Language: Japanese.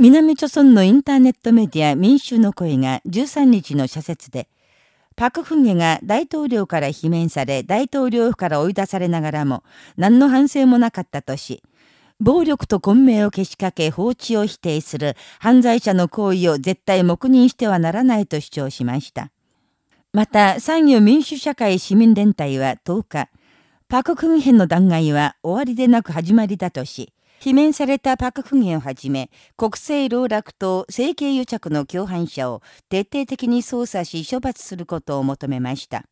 南朝村のインターネットメディア民衆の声が13日の社説で、パク・フンゲが大統領から罷免され、大統領府から追い出されながらも、何の反省もなかったとし、暴力と混迷をけしかけ放置を否定する犯罪者の行為を絶対黙認してはならないと主張しました。また、産業民主社会市民連帯は10日、パク・クンヘンの弾劾は終わりでなく始まりだとし、罷免されたパク・クンゲをはじめ、国政老落と政経癒着の共犯者を徹底的に捜査し処罰することを求めました。